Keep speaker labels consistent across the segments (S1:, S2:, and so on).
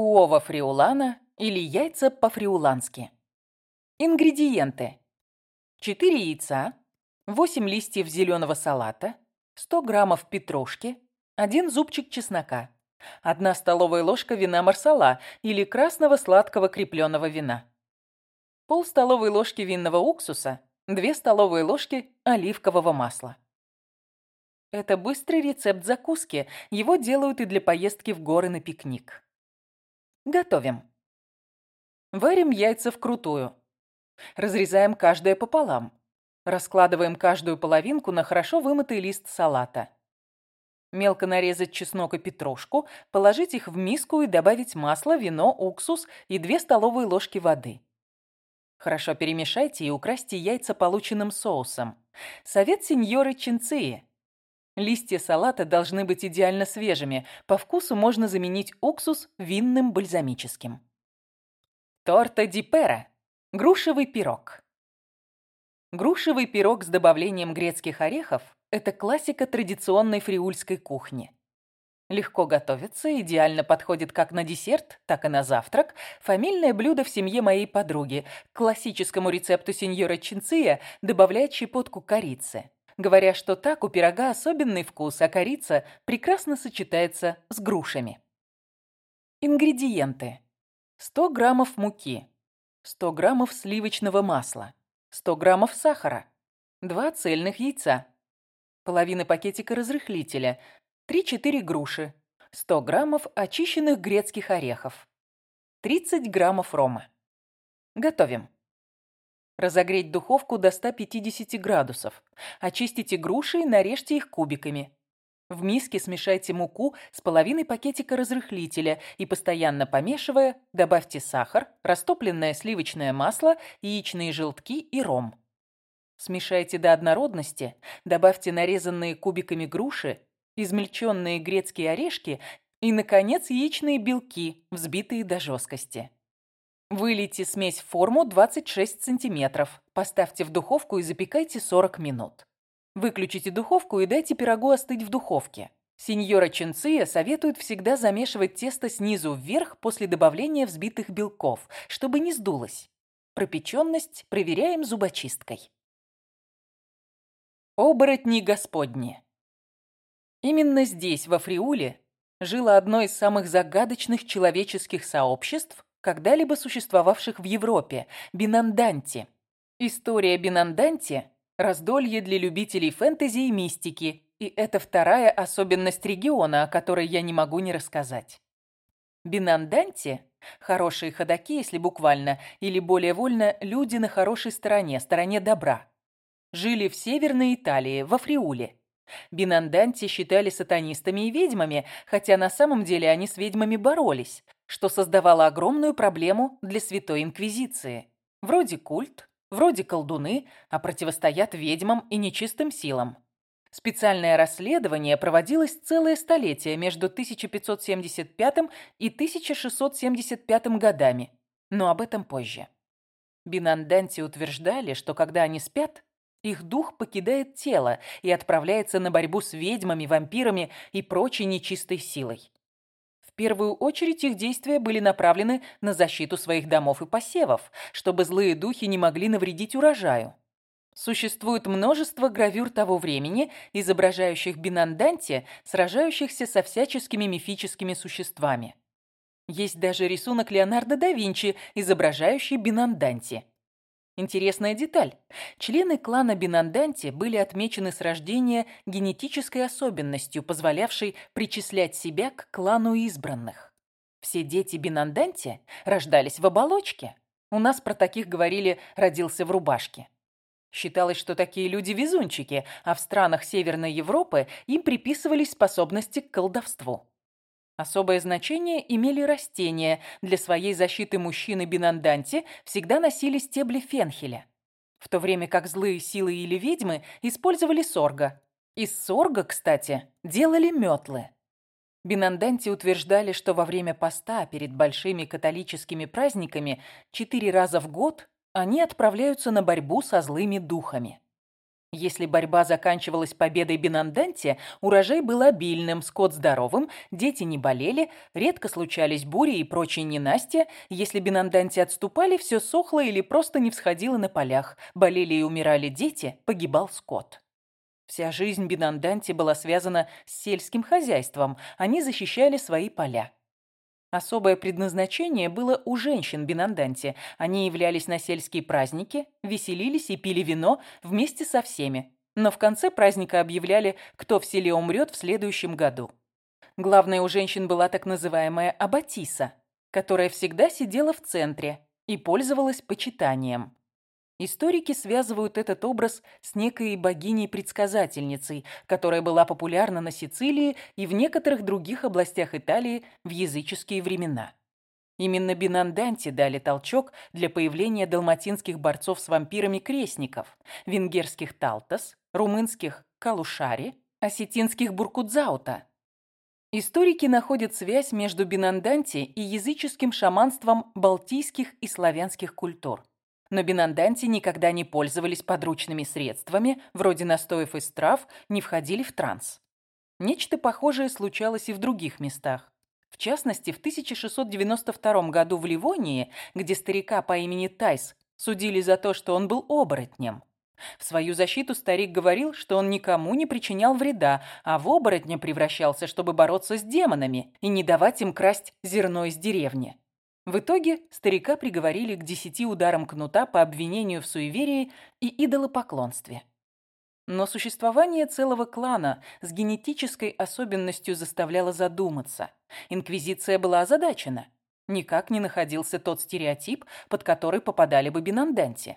S1: Уова фриулана или яйца по-фриулански. Ингредиенты. 4 яйца, 8 листьев зеленого салата, 100 граммов петрушки, 1 зубчик чеснока, 1 столовая ложка вина марсала или красного сладкого крепленного вина, пол столовой ложки винного уксуса, 2 столовые ложки оливкового масла. Это быстрый рецепт закуски, его делают и для поездки в горы на пикник. Готовим. Варим яйца вкрутую. Разрезаем каждое пополам. Раскладываем каждую половинку на хорошо вымытый лист салата. Мелко нарезать чеснок и петрушку, положить их в миску и добавить масло, вино, уксус и 2 столовые ложки воды. Хорошо перемешайте и украсьте яйца полученным соусом. Совет сеньоры Чинции. Листья салата должны быть идеально свежими. По вкусу можно заменить уксус винным бальзамическим. Торта ди пера. Грушевый пирог. Грушевый пирог с добавлением грецких орехов – это классика традиционной фриульской кухни. Легко готовится, идеально подходит как на десерт, так и на завтрак. Фамильное блюдо в семье моей подруги. К классическому рецепту сеньора Чинция добавляет щепотку корицы говоря, что так у пирога особенный вкус, а корица прекрасно сочетается с грушами. Ингредиенты. 100 граммов муки, 100 граммов сливочного масла, 100 граммов сахара, 2 цельных яйца, половина пакетика разрыхлителя, 3-4 груши, 100 граммов очищенных грецких орехов, 30 граммов рома. Готовим. Разогреть духовку до 150 градусов. Очистите груши и нарежьте их кубиками. В миске смешайте муку с половиной пакетика разрыхлителя и, постоянно помешивая, добавьте сахар, растопленное сливочное масло, яичные желтки и ром. Смешайте до однородности, добавьте нарезанные кубиками груши, измельченные грецкие орешки и, наконец, яичные белки, взбитые до жесткости. Вылейте смесь в форму 26 сантиметров. Поставьте в духовку и запекайте 40 минут. Выключите духовку и дайте пирогу остыть в духовке. Сеньора Ченция советует всегда замешивать тесто снизу вверх после добавления взбитых белков, чтобы не сдулось. Пропеченность проверяем зубочисткой. Оборотни Господни. Именно здесь, во Фриуле, жило одно из самых загадочных человеческих сообществ, когда-либо существовавших в Европе – Бинанданти. История Бинанданти – раздолье для любителей фэнтези и мистики, и это вторая особенность региона, о которой я не могу не рассказать. Бинанданти – хорошие ходаки, если буквально, или более вольно, люди на хорошей стороне, стороне добра. Жили в Северной Италии, во Фриуле. Бинанданти считали сатанистами и ведьмами, хотя на самом деле они с ведьмами боролись, что создавало огромную проблему для Святой Инквизиции. Вроде культ, вроде колдуны, а противостоят ведьмам и нечистым силам. Специальное расследование проводилось целое столетие между 1575 и 1675 годами, но об этом позже. Бинанданти утверждали, что когда они спят, их дух покидает тело и отправляется на борьбу с ведьмами, вампирами и прочей нечистой силой первую очередь их действия были направлены на защиту своих домов и посевов, чтобы злые духи не могли навредить урожаю. Существует множество гравюр того времени, изображающих Бинанданти, сражающихся со всяческими мифическими существами. Есть даже рисунок Леонардо да Винчи, изображающий Бинанданти. Интересная деталь. Члены клана Бинанданти были отмечены с рождения генетической особенностью, позволявшей причислять себя к клану избранных. Все дети Бинанданти рождались в оболочке. У нас про таких говорили «родился в рубашке». Считалось, что такие люди везунчики, а в странах Северной Европы им приписывались способности к колдовству. Особое значение имели растения. Для своей защиты мужчины Бинанданти всегда носили стебли фенхеля. В то время как злые силы или ведьмы использовали сорга. Из сорга, кстати, делали метлы. Бинанданти утверждали, что во время поста перед большими католическими праздниками четыре раза в год они отправляются на борьбу со злыми духами. Если борьба заканчивалась победой Бинанданти, урожай был обильным, скот здоровым, дети не болели, редко случались бури и прочие ненастья. Если Бинанданти отступали, все сохло или просто не всходило на полях. Болели и умирали дети, погибал скот. Вся жизнь Бинанданти была связана с сельским хозяйством. Они защищали свои поля. Особое предназначение было у женщин Бинанданти. Они являлись на сельские праздники, веселились и пили вино вместе со всеми. Но в конце праздника объявляли, кто в селе умрет в следующем году. Главной у женщин была так называемая Абатиса, которая всегда сидела в центре и пользовалась почитанием. Историки связывают этот образ с некой богиней-предсказательницей, которая была популярна на Сицилии и в некоторых других областях Италии в языческие времена. Именно Бинанданти дали толчок для появления далматинских борцов с вампирами-крестников, венгерских Талтас, румынских Калушари, осетинских Буркудзаута. Историки находят связь между Бинанданти и языческим шаманством балтийских и славянских культур. Но бинанданти никогда не пользовались подручными средствами, вроде настоев из трав, не входили в транс. Нечто похожее случалось и в других местах. В частности, в 1692 году в Ливонии, где старика по имени Тайс судили за то, что он был оборотнем. В свою защиту старик говорил, что он никому не причинял вреда, а в оборотня превращался, чтобы бороться с демонами и не давать им красть зерно из деревни. В итоге старика приговорили к десяти ударам кнута по обвинению в суеверии и идолопоклонстве. Но существование целого клана с генетической особенностью заставляло задуматься. Инквизиция была озадачена. Никак не находился тот стереотип, под который попадали бы бинанданти.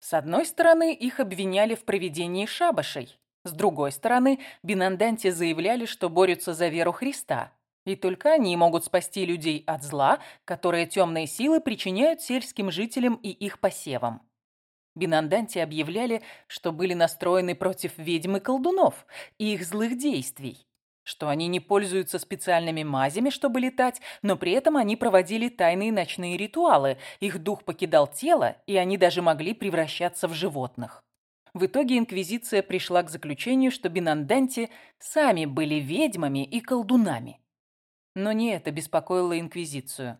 S1: С одной стороны, их обвиняли в проведении шабашей. С другой стороны, бинанданти заявляли, что борются за веру Христа, и только они могут спасти людей от зла, которое темные силы причиняют сельским жителям и их посевам. Бинанданти объявляли, что были настроены против ведьм и колдунов и их злых действий, что они не пользуются специальными мазями, чтобы летать, но при этом они проводили тайные ночные ритуалы, их дух покидал тело, и они даже могли превращаться в животных. В итоге Инквизиция пришла к заключению, что Бинанданти сами были ведьмами и колдунами. Но не это беспокоило Инквизицию.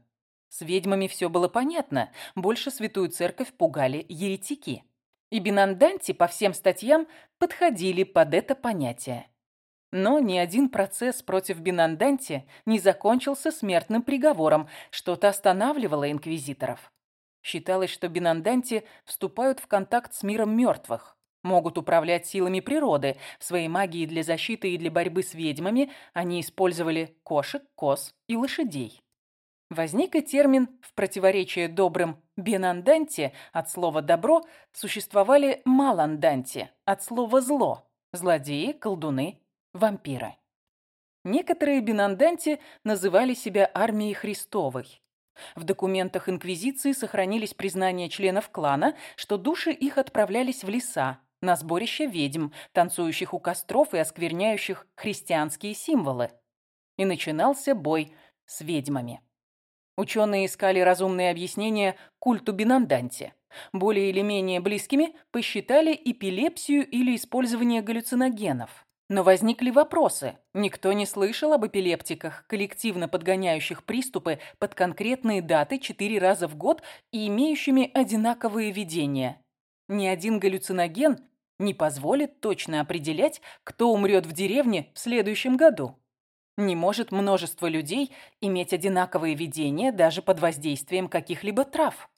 S1: С ведьмами все было понятно, больше Святую Церковь пугали еретики. И Бинанданти по всем статьям подходили под это понятие. Но ни один процесс против Бинанданти не закончился смертным приговором, что-то останавливало инквизиторов. Считалось, что Бинанданти вступают в контакт с миром мертвых могут управлять силами природы. В своей магии для защиты и для борьбы с ведьмами они использовали кошек, коз и лошадей. Возник и термин в противоречие добрым «бенанданте» от слова «добро» существовали «маланданте» от слова «зло» – злодеи, колдуны, вампиры. Некоторые бенанданти называли себя армией Христовой. В документах Инквизиции сохранились признания членов клана, что души их отправлялись в леса, на сборище ведьм, танцующих у костров и оскверняющих христианские символы. И начинался бой с ведьмами. Ученые искали разумные объяснения культу Бинанданти. Более или менее близкими посчитали эпилепсию или использование галлюциногенов. Но возникли вопросы. Никто не слышал об эпилептиках, коллективно подгоняющих приступы под конкретные даты четыре раза в год и имеющими одинаковые видения. Ни один галлюциноген не позволит точно определять, кто умрет в деревне в следующем году. Не может множество людей иметь одинаковые видения даже под воздействием каких-либо трав.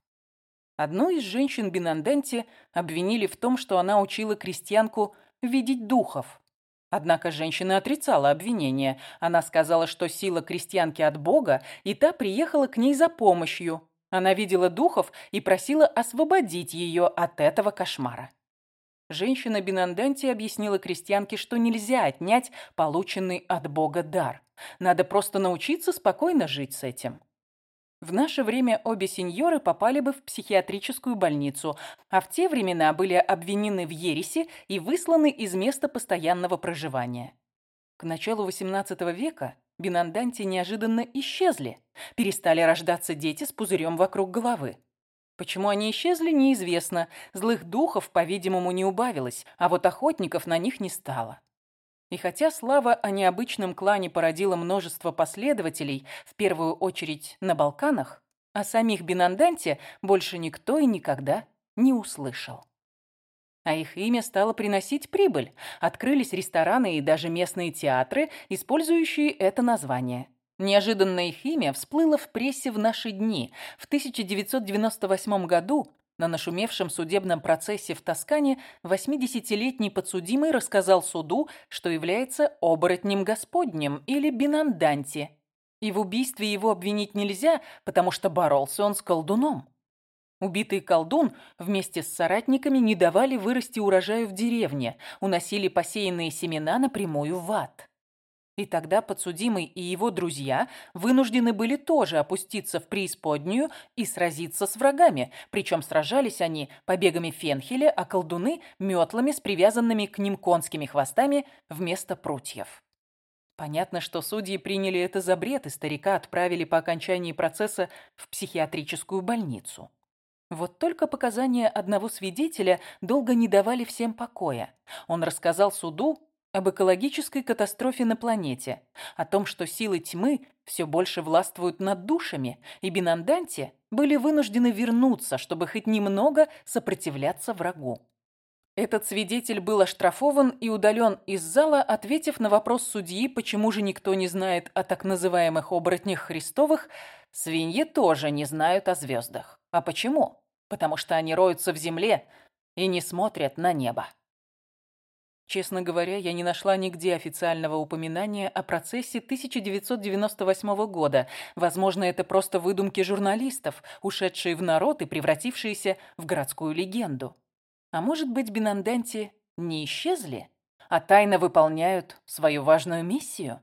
S1: Одну из женщин Бинанданти обвинили в том, что она учила крестьянку видеть духов. Однако женщина отрицала обвинение. Она сказала, что сила крестьянки от Бога, и та приехала к ней за помощью. Она видела духов и просила освободить ее от этого кошмара. Женщина Бинанданти объяснила крестьянке, что нельзя отнять полученный от Бога дар. Надо просто научиться спокойно жить с этим. В наше время обе сеньоры попали бы в психиатрическую больницу, а в те времена были обвинены в ереси и высланы из места постоянного проживания. К началу XVIII века Бинанданти неожиданно исчезли. Перестали рождаться дети с пузырем вокруг головы. Почему они исчезли, неизвестно. Злых духов, по-видимому, не убавилось, а вот охотников на них не стало. И хотя слава о необычном клане породила множество последователей, в первую очередь на Балканах, о самих Бинанданте больше никто и никогда не услышал. А их имя стало приносить прибыль. Открылись рестораны и даже местные театры, использующие это название. Неожиданно их имя всплыло в прессе в наши дни. В 1998 году на нашумевшем судебном процессе в Тоскане 80-летний подсудимый рассказал суду, что является оборотнем господним или бинанданти. И в убийстве его обвинить нельзя, потому что боролся он с колдуном. Убитый колдун вместе с соратниками не давали вырасти урожаю в деревне, уносили посеянные семена напрямую в ад. И тогда подсудимый и его друзья вынуждены были тоже опуститься в преисподнюю и сразиться с врагами, причем сражались они побегами фенхеля, а колдуны – метлами с привязанными к ним конскими хвостами вместо прутьев. Понятно, что судьи приняли это за бред, и старика отправили по окончании процесса в психиатрическую больницу. Вот только показания одного свидетеля долго не давали всем покоя. Он рассказал суду об экологической катастрофе на планете, о том, что силы тьмы все больше властвуют над душами, и Бинанданте были вынуждены вернуться, чтобы хоть немного сопротивляться врагу. Этот свидетель был оштрафован и удален из зала, ответив на вопрос судьи, почему же никто не знает о так называемых оборотнях Христовых, свиньи тоже не знают о звездах. А почему? потому что они роются в земле и не смотрят на небо. Честно говоря, я не нашла нигде официального упоминания о процессе 1998 года. Возможно, это просто выдумки журналистов, ушедшие в народ и превратившиеся в городскую легенду. А может быть, Бинанданти не исчезли, а тайно выполняют свою важную миссию?